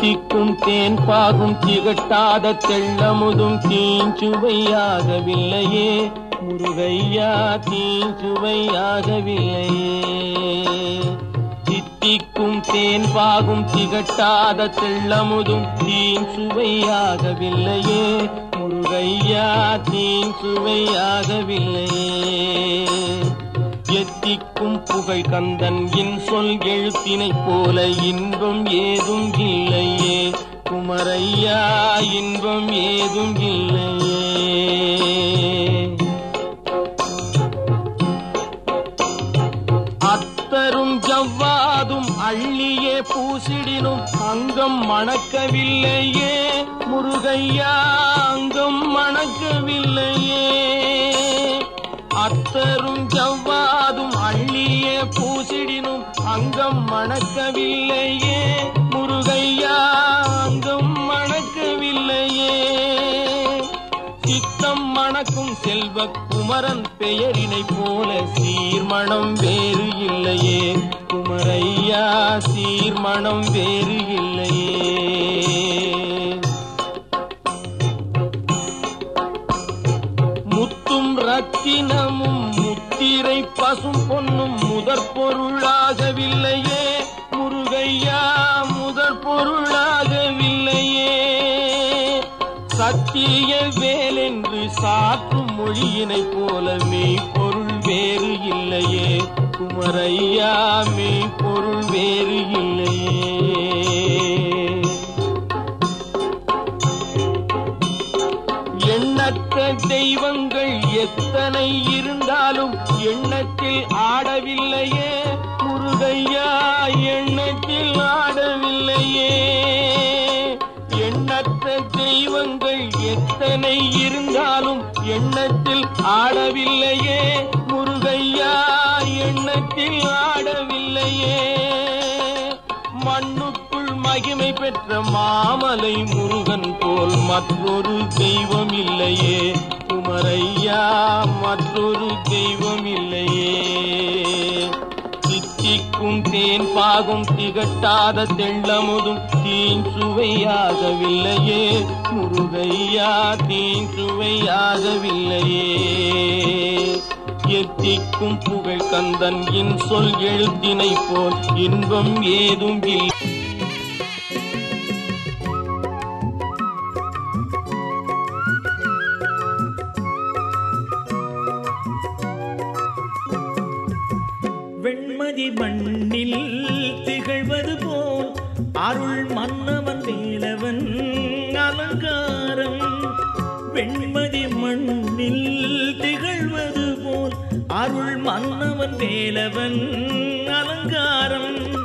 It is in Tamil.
தித்திக்கும் தேன் பாகும் திகட்டாத தெள்ளமுதும் தீஞ்சுவையாகவில்லையே. முருகையா தீஞ்சுவையாகவில்லையே. தித்திக்கும் தேன் பாகும் திகட்டாத தெள்ளமுதும் தீஞ்சுவையாகவில்லையே. முருகையா தீஞ்சுவையாகவில்லையே. எத்திக்கும் புகழ் கந்தன் இன் சொல் எழுத்தினைப் போல இன்பம் ஏதும் இல்லையே. குமரையா இன்பம் ஏதும் இல்லையே. அத்தரும் ஜவ்வாதும் அள்ளியே பூசிடினும் அங்கம் மணக்கவில்லையே. முருகையா அங்கம் மணக்கவில்லையே. மணக்கவில்லையே முருகையா அங்கும் மணக்கவில்லையே. சித்தம் மணக்கும் செல்வ குமரன் பெயரினை போல சீர்மணம் வேறு இல்லையே. குமரையா சீர்மணம் வேறு இல்லையே. முத்தும் ரத்தினமும் முத்திரை பசும் பொன்னும் முதற் பொருளாகவில்லையே. சத்திய வேலென்று சாற்றும் மொழியினை போல மெய்ப்பொருள் வேறு இல்லையே. குமரையா மெய்ப்பொருள் வேறு இல்லையே. எண்ணற்ற தெய்வங்கள் எத்தனை இருந்தாலும் எண்ணத்தில் ஆடவில்லையே. எண்ணத்தில் ஆடவில்லையே முருகையா எண்ணத்தில் ஆடவில்லையே. மண்ணுக்குள் மகிமை பெற்ற மாமலை முருகன் போல் மற்றொரு தெய்வம் இல்லையே. குமரையா மற்றொரு தெய்வம் இல்லையே. தேன் பாகும் திகட்டாத தெள்ளமுதும் தீன் சுவையாகவில்லையே முருகையா தீன் சுவையாகவில்லையே எத்திக்கும் புகழ் கந்தன் இன் சொல் எழுத்தினை போல் இன்பம் ஏதும் இல்லை. வெண்மதி மண்ணில் திகழ்வது போல் அருள் மன்னவன் வேலவன் அலங்காரம். வெண்மதி மண்ணில் திகழ்வது போல் அருள் மன்னவன் வேலவன் அலங்காரம்.